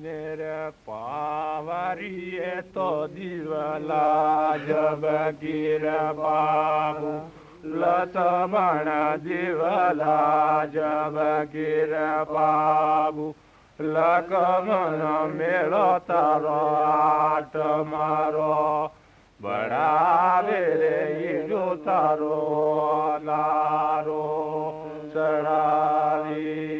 मेरे पावरिए तो दिवला जब गिर बाबू। लतमण दिवला जब गिर बाबू। लकमन मेलो तारो मारो। बड़ावे रे जो तारो लारो चढ़ावी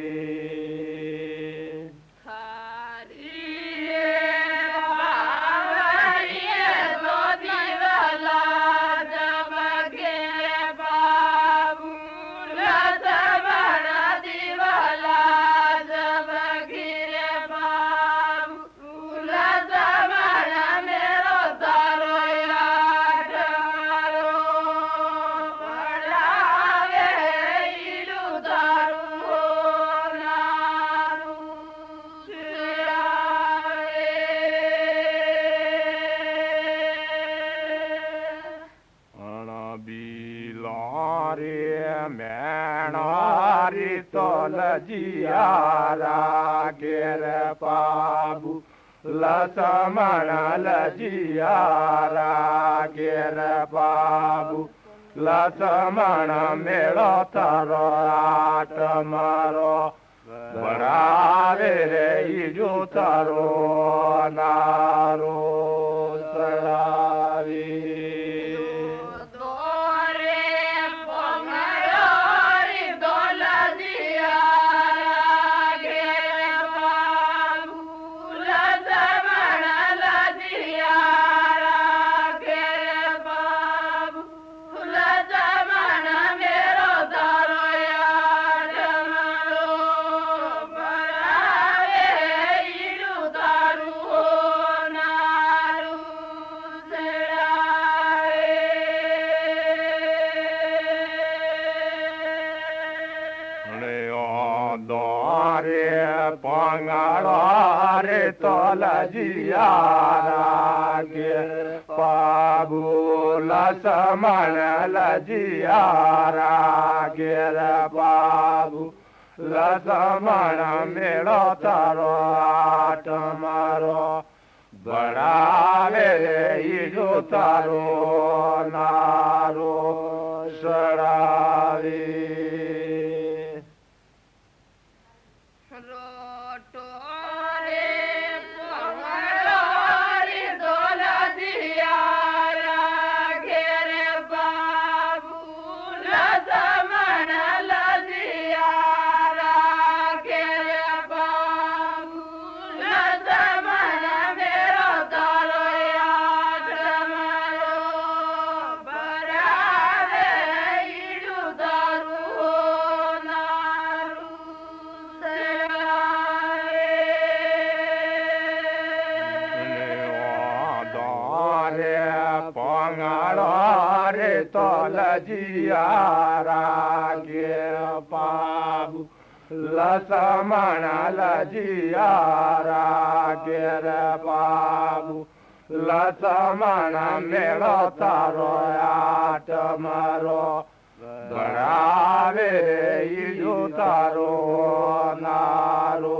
lara gere pabu la samana la jiara gere pabu la samana melo taro atamaro Varavere i giutaro naro saravi. लजियारागे बाबू समण लजियारागे बाबू लसमण मेड़ो तारो बड़ा तारो नारो। सर तोल जियारा गे पाबू लसमण लजियारा गे बाबू लसमण मेळो तारो आट मारो बरावे इजू तारो नारो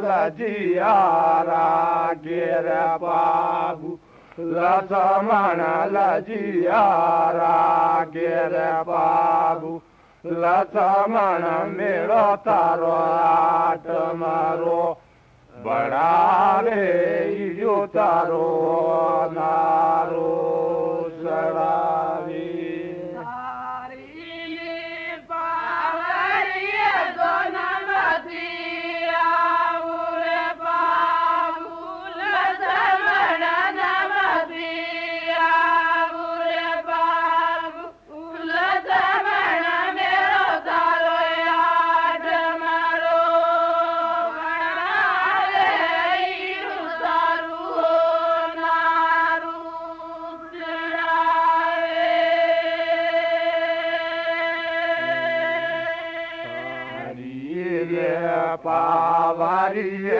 la ghera pagu La zamana la diara ghera pagu La zamana mero taro tamaro Barale yo taro naro sarai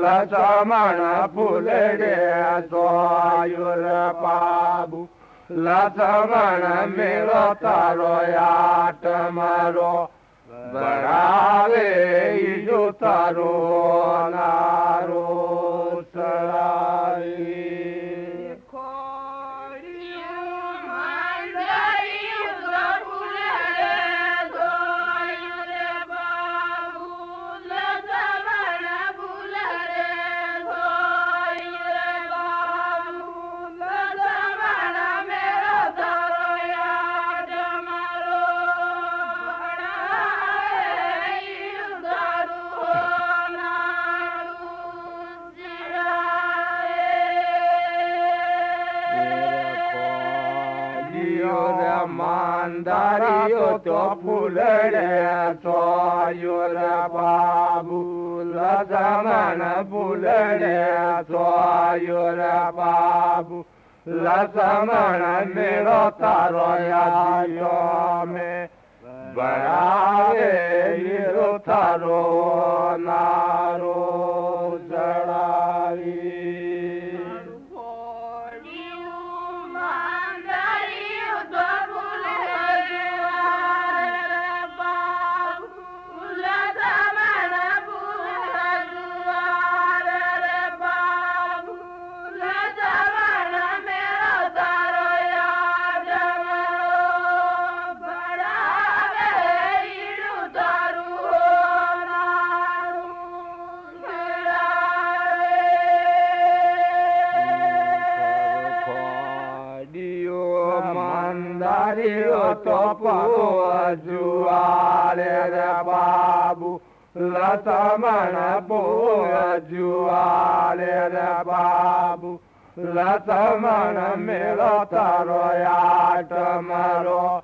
लचमण फूल रे सोयुर पाबू लचमण मेरो तारो आट मारो बढ़ावे इजो तारो नारो चढ़ाई mandario to pulere to yura babu la zamana pulere to yura babu la zamana mero taro ya yo me बढ़ावे hero थारो नारो चढ़ावी mandario topo juale re babu latamana po juale re babu latamana mero taro ya tamaro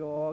ਹੋ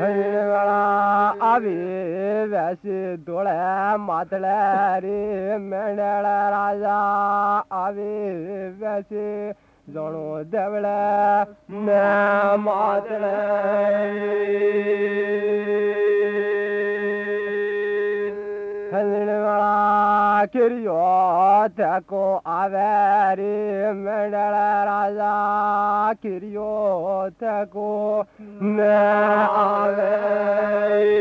ಹದಿನೆಳ ಅವಿ ವ್ಯಾಸಿ ದೊಳೆ ಮಾತಳಾರಿ ಮೆಂಡಳ ರಾಜ ಅವಿ ವ್ಯಾಸಿ ಜಣು ದೇವಳ ಮಾತಳ ಕದಿಳುಗಳ ಕಿರಿಯೋ ತೆಕೋ ಅವೇರಿ ಮೆಡಳ ರಾಜ ಕಿರಿಯೋ ತೆಕೋ ಅವೇರಿ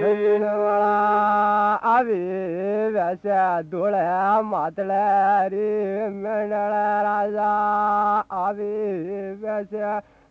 ಕದಿಳುಗಳ ಅವಿ ವ್ಯಸ ಧುಳೆ ಮಾತಳರಿ ಮೆಡಳ ರಾಜ ಅವಿ ವ್ಯಸ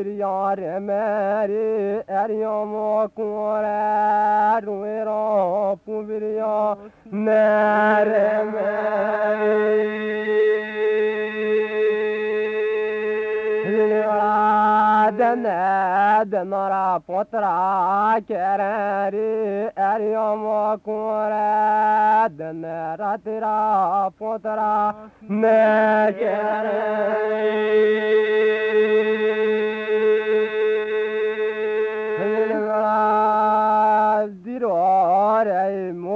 पुबिरिया रे मेरे यारियो मो कुंवरा रुई रो पुबिरिया मेरे denne dennara potra kereri eriyomo kure denne ratira potra me kereri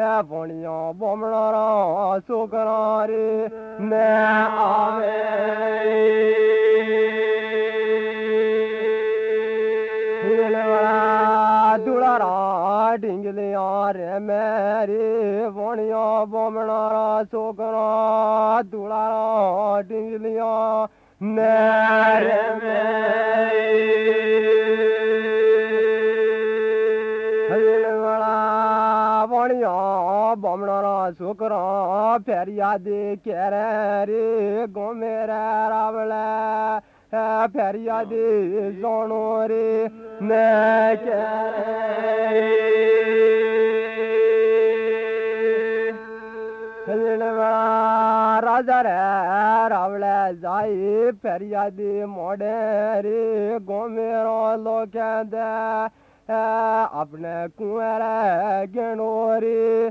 हे बणियां बमरोगरे ने मेंमर सोगर दलारा ॾींहं ਮੇਰੇ। હમણાં છોકરો ફેરિયાદી કેરે રે? ગમે રે રાવળે ફેરિયાદી સોણો રે ને કેરે રાજા રે રાવળે જાય ફેરિયાદી મોડે રે ગોમેરો લોકે દે ਆਪਣੇ ਕੁਆਰਾ ਗਣੋਰੀ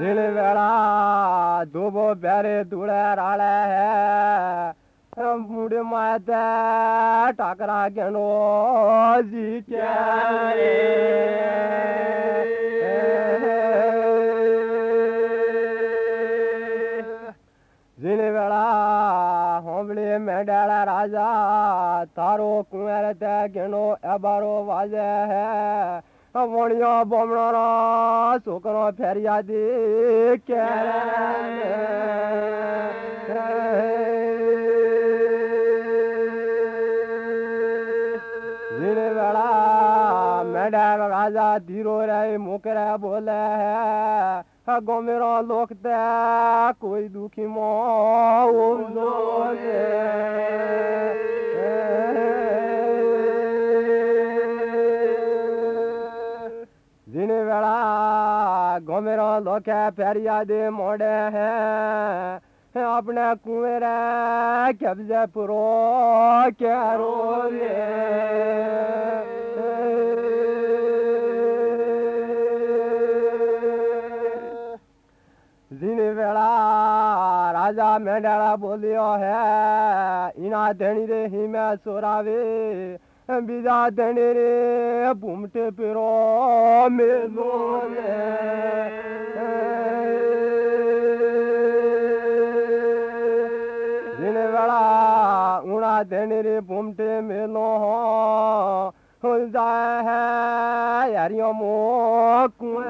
दिल वेड़ा दुबो बेरे दुड़े राले है मुड़ माते टकरा गनो जी के दिल वेड़ा चूड़े में डेरा राजा, तारो कुंवर ते गिनो एबारो वाजे है। वणियो बोमणो रो छोकरो फेरिया दी के राजा धीरो रे मुकरे बोले है। गोमेरो लोक ते कोई दुखी मो ओके फेरिया दे मोड़े है। अपने कुएर कब्जे पुरो के रोले। दिन बेड़ा राजा मेढाड़ा बोलियो है, इना धनी रे ही मैं सोरावे। दाेर पंटे पे वड़ा उणा देरि पंटे मेलो हैरियो मोल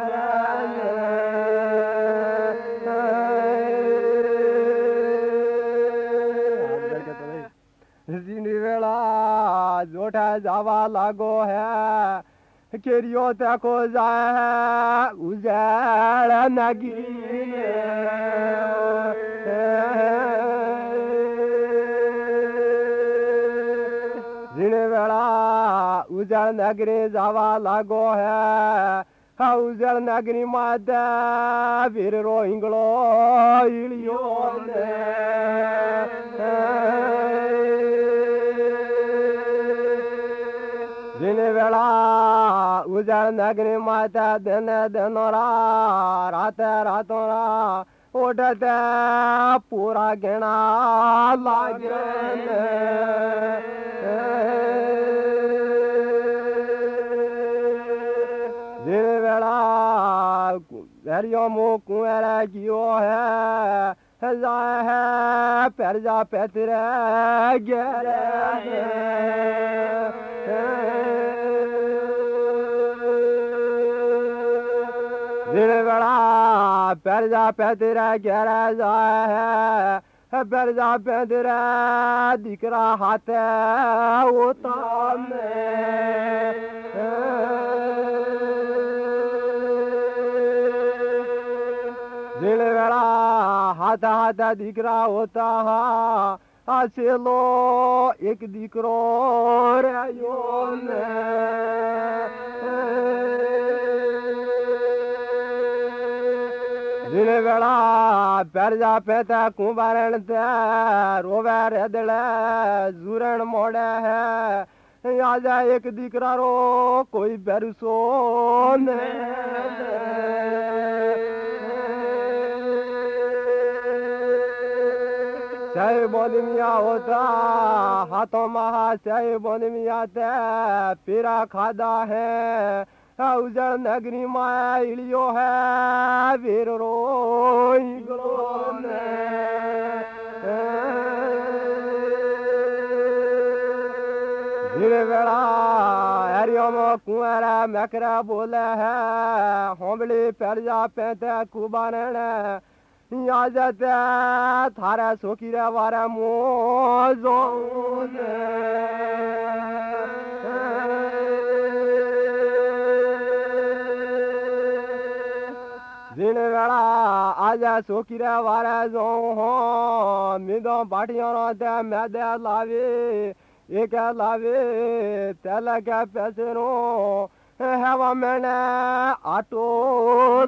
बेड़ा जोठा जावा लागो है केरियो तको जाए उजाड़ नगी। जिने वेला उजाड़ नगरी जावा लागो है उजळ नागरी माता वीर इलियो ने। वेला उजळ नगरी माता दिन, दिनोरा, रात रातोरा ओढ़त पूरा गिणा लागे दिन वेला हरियो मो कुएरा कियो है, जाए है पैर जा पैतर दिन वेला पैर जा पैतर गहरा जाए है। पैर जा पैतर दिकरा हाथ होता दिन वेला हाथ हाथ दिकरा होता हा। लो, एक दिकरो रयो दिन वेला पैर जा पैता कुंभारण ते रोवे रेदड़ जूरण मोड़े है. आजा एक दिकरा रो कोई बेरसो जय बोल मिया होता, हाथों महा जय बोल मिया ते, पीरा खादा है. उजड़ नगरी माया इलियो है वीर रो वेला हरिओम कुंवरा मकरा बोले है होमली पैरजा पैते कुबारण याजते थारा सोकीरे वारे मोजो दिन वेला आजा सोकीरे वारे जो हो। मिदो बाटियों ते मैं दे लावे, एक लावे, तेल के पैसे रो हवा मैंने आटो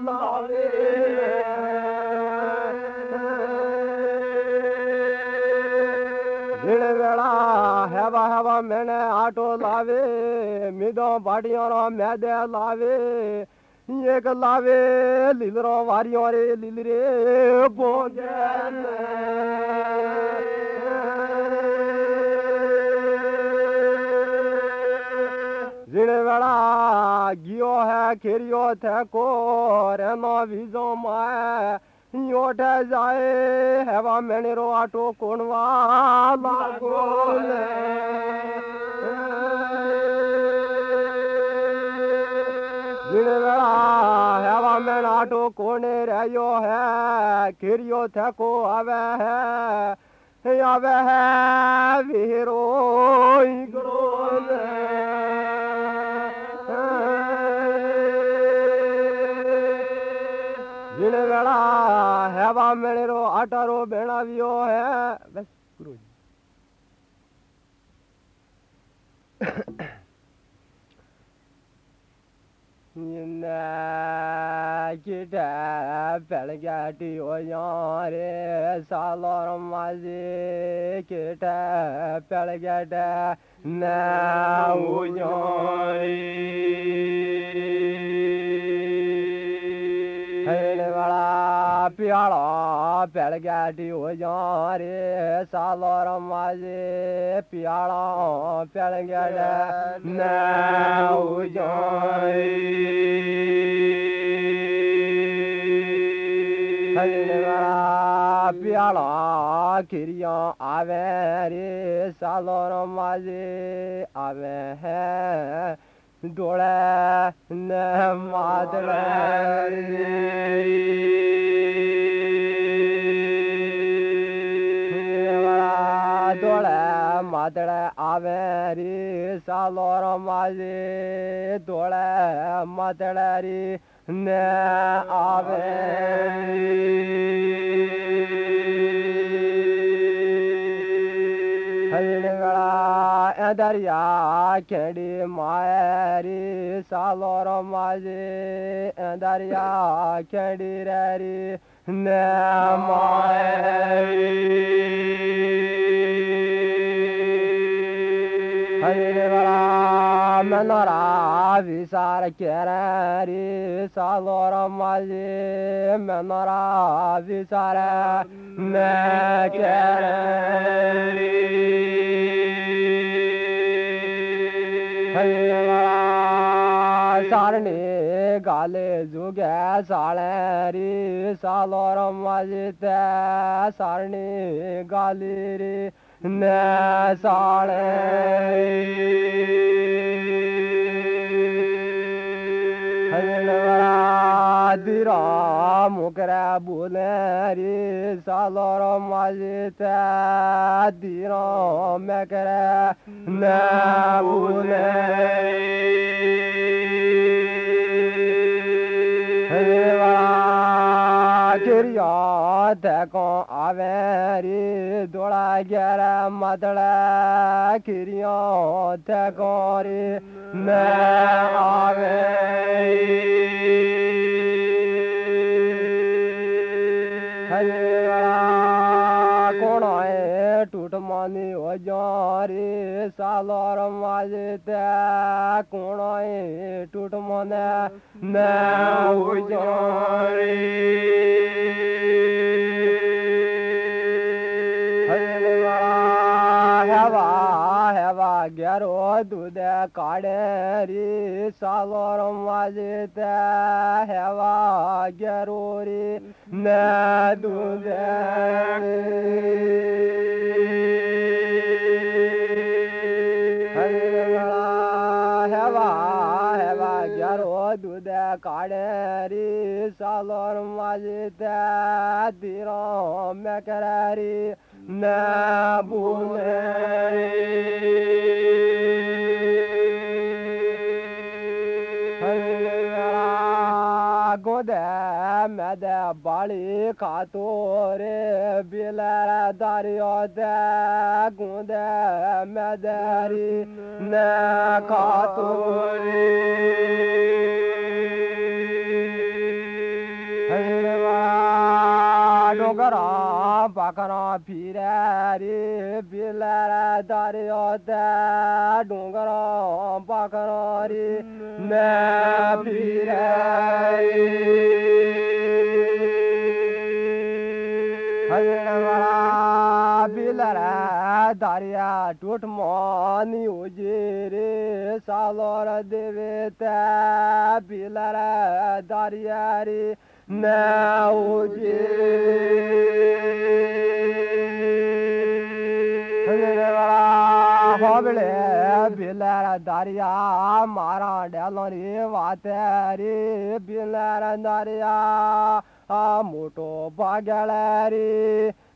लावे। दिन वेला हवा हवा मैंने आटो लावे मिदो बाटियों मैं दे लावे। एक लावे लीलरो वारियों रे लीलरे बोगन जिण वेला गियो है, खेरियो थे को रेनो विजो माए। ओठ जाए, हेवा मेनेरो आटो कोणवा लागो हेवा मेन आटो कोने रहियो है खेरियो थे को आवे है आवे है वीरो जिण वेला हेवा मेणेरो आटारो बेणावियो है बस गुरु जी Gide belge diyor yâri Sallarım vazi gide belge பியாளா பிழைக்காட்டி ஓயாரே சாதாரம் வாசி பியாளா பிழைக்காட பியாளா கிரியம் அவன் ரே சாதாரம் வாசி அவன் डोळ्या मादळ डोळ्या मादळ आवेरी सालोर माझे डोळ्या मादळारी न आवे derya kedi maeri salor mazi derya kedi reri ne maeri. Hayır menara visar kereri salor mazi menara visar ne kereri. सारणी गाले जुगे साळे री सालो रमाजी ते सारणी गाली री ने Sale हरिणवरा Kadira mukra bunari salara mazita dira mekra na bunari Hadiva kirya teko averi dola gera madala kirya teko ri na averi মানি অজারে সালর মাঝে কোণায় টুট মনে না অজারে ग्यारो दुदे करी सालोर मज़ त हवा घरो मे दू हवा हवा ग्यारो दूदे कढेरी सालोर मज ಗೋದೆ ಮೆದ ಬಾಳಿ ಕಾತೋರೆ ಬಿಲ ದಾರಿಯೋದ ಗುಂದ ಮೆದರಿ ನ ಕಾತೋರೇ ਕਾਕਰਾਂ ਫੀਰੇ ਰੀ ਬਿਲਰੇ ਦਰਿਓ ਤੇ ਡੂੰਗਰਾਂ ਪਾਕਰਾਂ ਰੀ ਮੈਂ ਫੀਰੇ ਹਲਣਾ ਬਿਲਰੇ ਦਰਿਆ ਟੁੱਟ ਮਾਨੀ ਹੋ ਜੇ ਰੇ ਸਾਲੋਰ ਦੇਵੇ ਤੇ ਬਿਲਰੇ ਦਰਿਆ ਰੀ ಹೋಬಳಿ ಬಿಲ್ಲರ ದಾರಿಯ ಮಾರಾಡಲರಿ ವಾತರಿ ಬಿಲ್ಲರ ದಾರಿಯ ಮುಟು ಬಗಳರಿ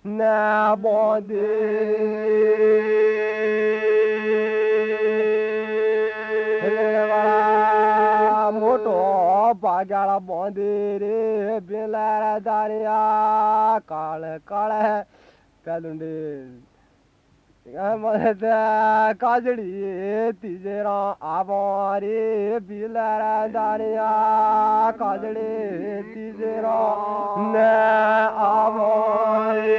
ನಾ ಬೋದಿ मोटो बाजारा बांधे रे, बिलर दानिया काल काल पैलुंडे। मदद, काजड़ी, तिजरा, आवारी, बिलर दानिया काजड़ी, तिजरा, न आवारे।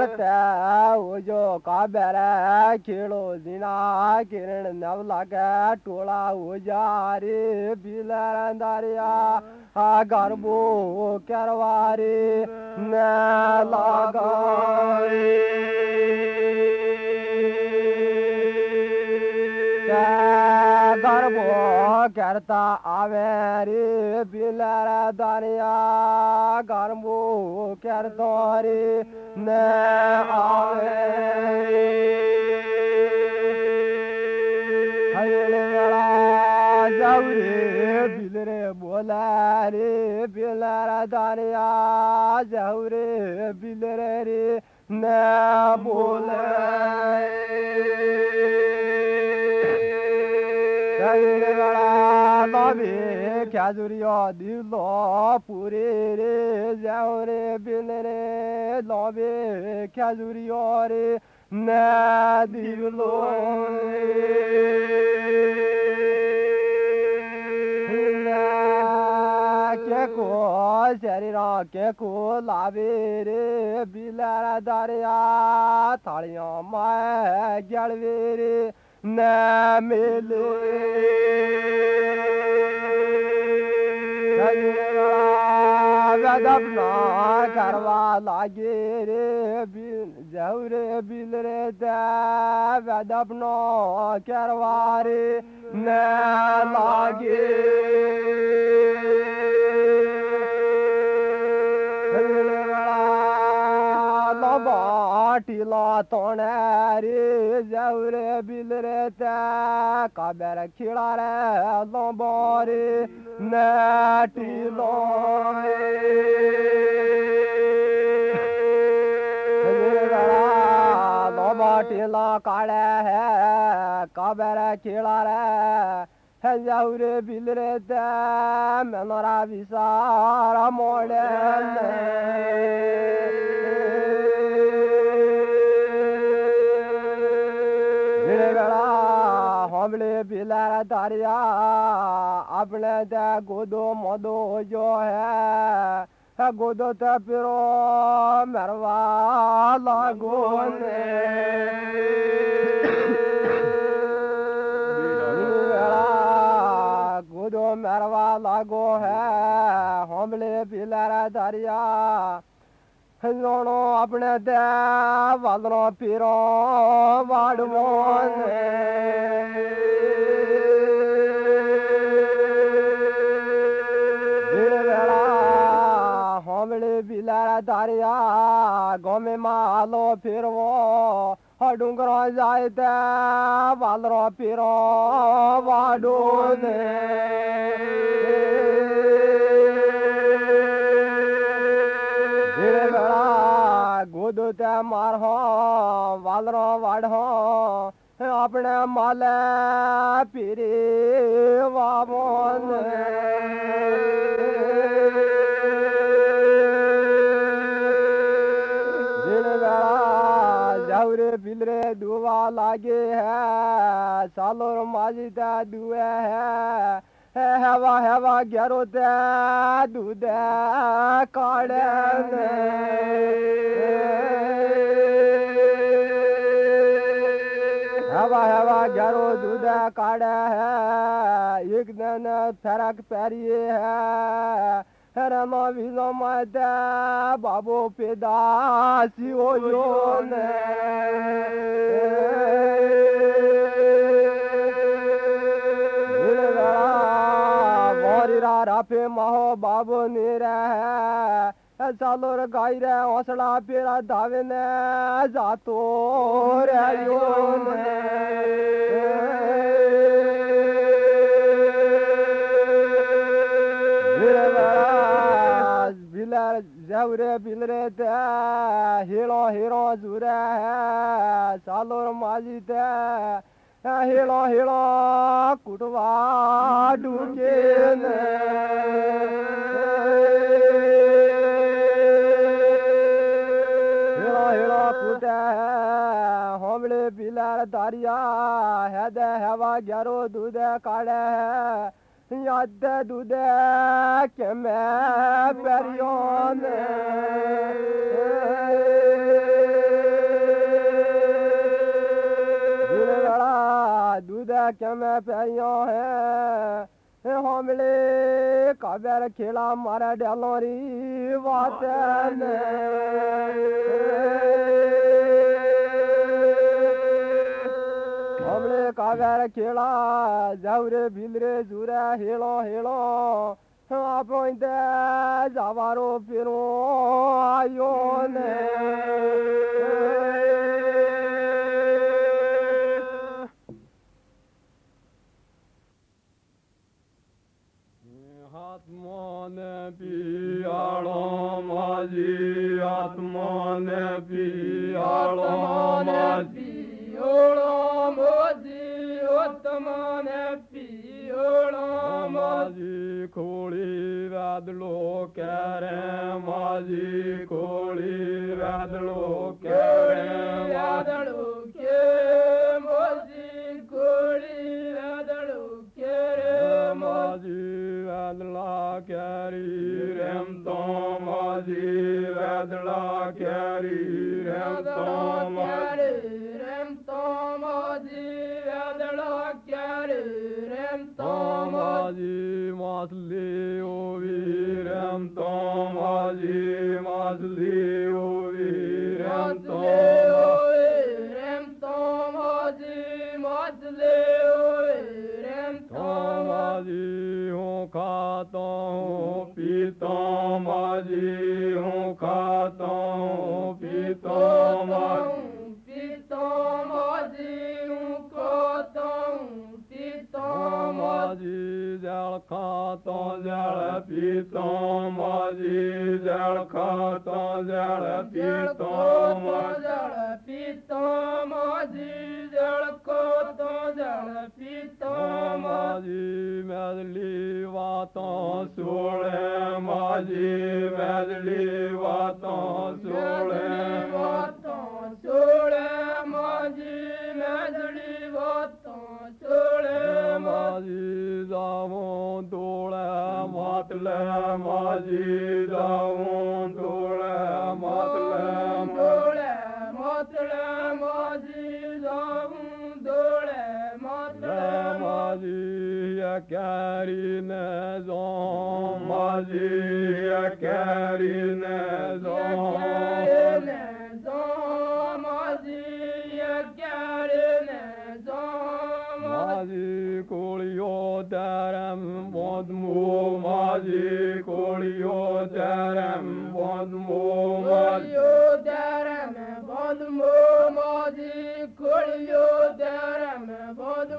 ಮಾಡ್ತಾ ಹೋಜೋ ಕಾಬ್ಯಾರ ಕೇಳೋ ದಿನ ಕಿರಣ ನವಲಾಕ ಟೋಳ ಹೋಜಾರಿ ಬೀಲರಂದಾರಿಯ ಆ ಗರ್ಭೋ ಕೆರವಾರಿ ನಾಲಾಗಾರಿ કરવારે ને લાગારે ગરબો કરતા આવે રે બિલારા દાનિયા ગરબો કરતો રે ને આવે જાઉ રે બિલ રે બોલા રે બિલારા દાનિયા જાઉ રે બિલ રે રે ને બોલા Tabi kadur yadi la puri re zavre bilre labi kadur yari nadir शरीरा के को लावे रे बिलर दरिया थालियां मैं जलवे रे nemili Gadabna karvala geri bin zevre bilir de Vedabna kervari. Ne lagi पाटीला तोणारे जवरे बिलरे त्या काब्यार खिळारे लोंबोरे नाटीलो लोंबाटीला काळे हे काब्यार खिळारे Hezavre bilir edem Ben ara visaram olem હમણે બિલારા તારિયા આપણે ત્યાં ગોદો મોદો જો હે ગોદો તે પીરો મરવા લાગો ને ગોદો મરવા લાગો હે હમણે બિલારા તારિયા त भल रील भ बिलाए दारिया गे मलो फिरो हूंगरो जाए त भलो पीरो वाडोन ते मार हो, वालरो वाड़ हो अपने माल पीरी वावन जावरे बिलरे दुआ लागे है, सालोर माजी दुआ है। हवा हवा ग्यारो दे दूध काड़ हवा हवा ग्यारो दूध काड़े है। एक दिन थरक पैरिए है। रमा विलो मत बाबो पेदासी हो यो ने मारा पे माहो बाब नीरे है रे गाई रे हौसला पेरा धावे ने जातो रे जवरे, बिलरे ते हेरो हेरो जुरे है। माजी ते हेड़ेड़ कुट हेड़ेड़ कुट हमले बिलर दारिया हैद हवादे कढै कमै पियो क्यों पे है। हमले काबर खेला मारे डलोरी बात हमले काबर खेला, जाऊरे भिलरे जुरे हेलो हेलो। आप जावारो फिर आयो ने। माझी आतमान पी आतमान पीड़ा माझी खोड़ी राधलो कै रे माझी खोड़ी राधलो कै रेड़े मी खोड़ी रदड़ू Leo, Rem, त मूख तीतम पीत मू खीत माझील खाता जड़ पीत माझी जल खाता जड़ पीत मल पीतो जल को तो जल पीतो माजी मैदली वातों सोड़े माजी मैदली वातों सोड़े वातों सोड़े माजी मैदली वातों सोड़े माजी जावो दोड़े मातले माजी जावो दोड़े मातले mazi ya karine zon mazi ya karine zon mazi kolyo derem vodmu mazi kolyo vodmu miljonerem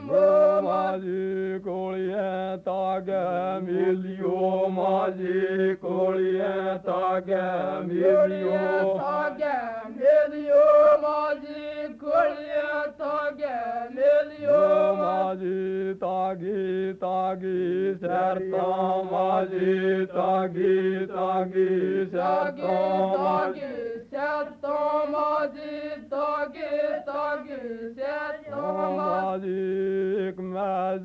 Mamazi kolye tage milyo Mamazi kolye tage milyo tage milyo Mamazi kolye tage milyo Mamazi tagi tagi serta Mamazi tagi tagi serta Mamazi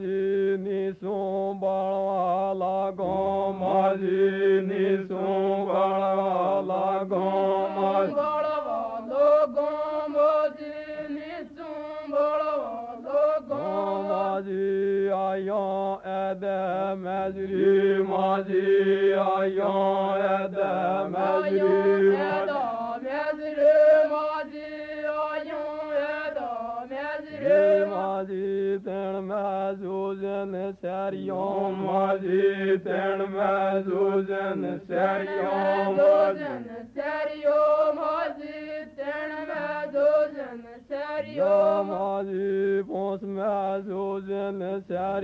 ni su ba la go ma ji ni su ba la go ma ji Ayan edemezrim, acı ayan edemezrim, edemezrim. माझी तण में सूजन सरियों माझी तण में सूजन सरियों सूजन सरियों माझी hadi bozmaz o'zini sar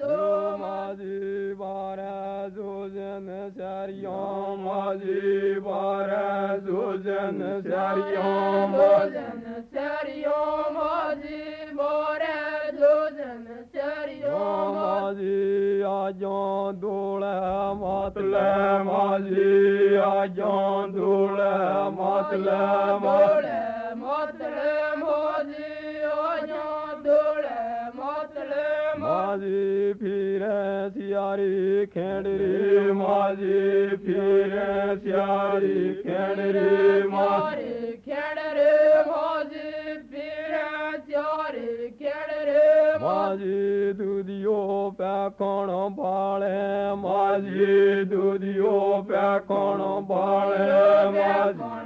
Yomadi bara zuzen ser Yomadi bara zuzen ser Yomadi ser Yomadi bara zuzen ser Yomadi ajan dule matle Madi ajan dule matle माझी फिरे सियारी खेडरी माझी फिरे सियारी खेडरी मारी खेडरे माझी फिरे सियारी खेडरे माझी दुधियो पैकण बाळे माझी दुधियो पैकण बाळे माझी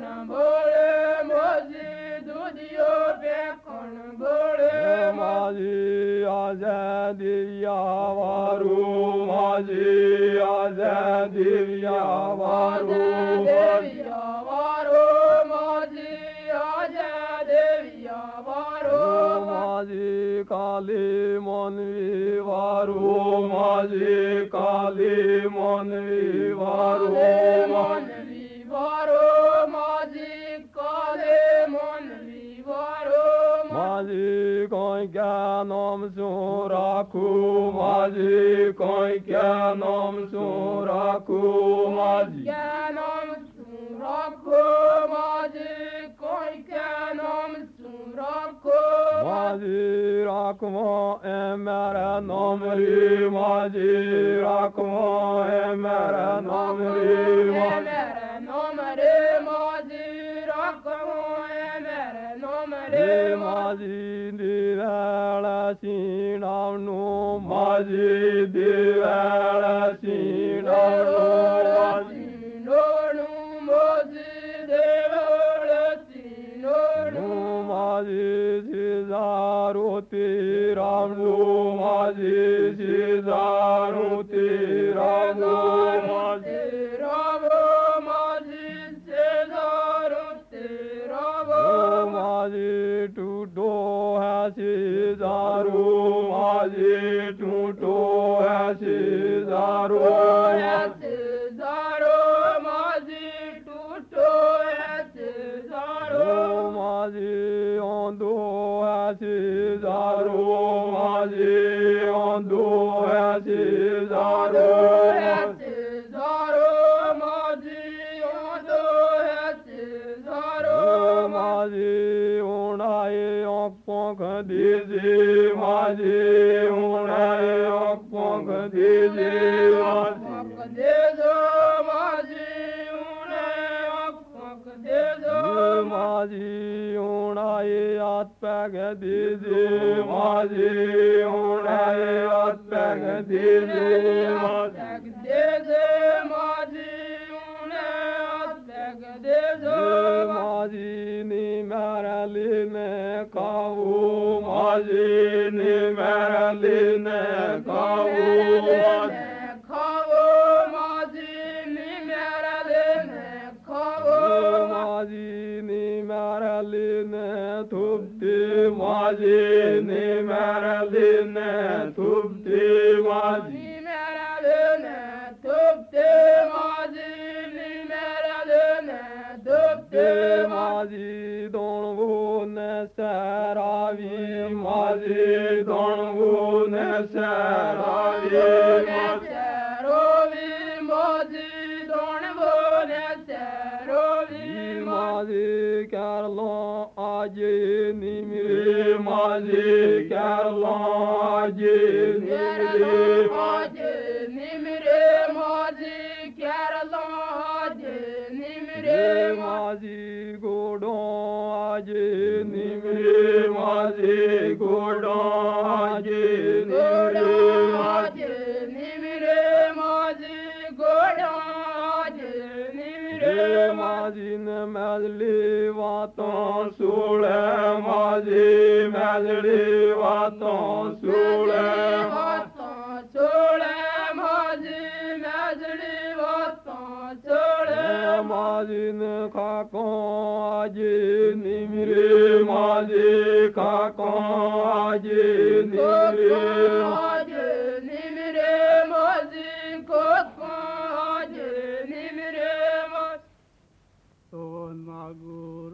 देखण गळे माझी आज्या दिव्या वारू माझी आज्या दिव्या वारू देव्या वारो माझी आज्या देव्या वारो माझी काली मनवी वारू माझी काली मनवी वारू मनवी वारो माझी काले मन Mazi koi kya nom suraku Mazi koi kya nom suraku Mazi kya nome suraku Mazi koi kya nom suraku Mazi rakmo emere nomri Mazi rakmo emere nomri Emere nomri Mazi રે માજી દિવાળા સીણાવનું માજી દિવાળા સીણાવનું માજી દેવાળા સીણોનું માજી જીજારો તીરામનું માજી જીજારો તીરામનું માજી दारू रूज़ी टूटो हैसी झारूी दारू माझी टूटो दारू माझी ओंदो हैसी दारू माझी ओंदो हैशी दारू पख दी मां पखी आयोज हुण आई आत दीदी आतिल Dedim azini meraline kavum azini meraline kavum kavum azini meraline kavum azini meraline tuptim azini meraline tuptim azini meraline tuptim azini döptüm azi dongu ne seravi mazi dongu ne seravi mazi mazi dongu ne seravi mazi kerlo acı nimri mazi kerlo acı nimri mazi nimri mazi kerlo माझी गोडो आजे निमे माझे गोडो आजे निमे माझे निमिरे माझे गोडो आजे निमिरे माझी न मॅजली वातो सोळ माझे मॅजली वातो सोळ 마진 가까 아진 이미리 마지 가까 아진 이미리 아진 이미리 마지 가까 아진 이미리 마지 손마구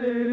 Hallelujah.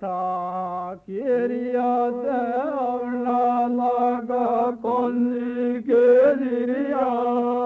ta kiriyate avlalaga kondi kiriyate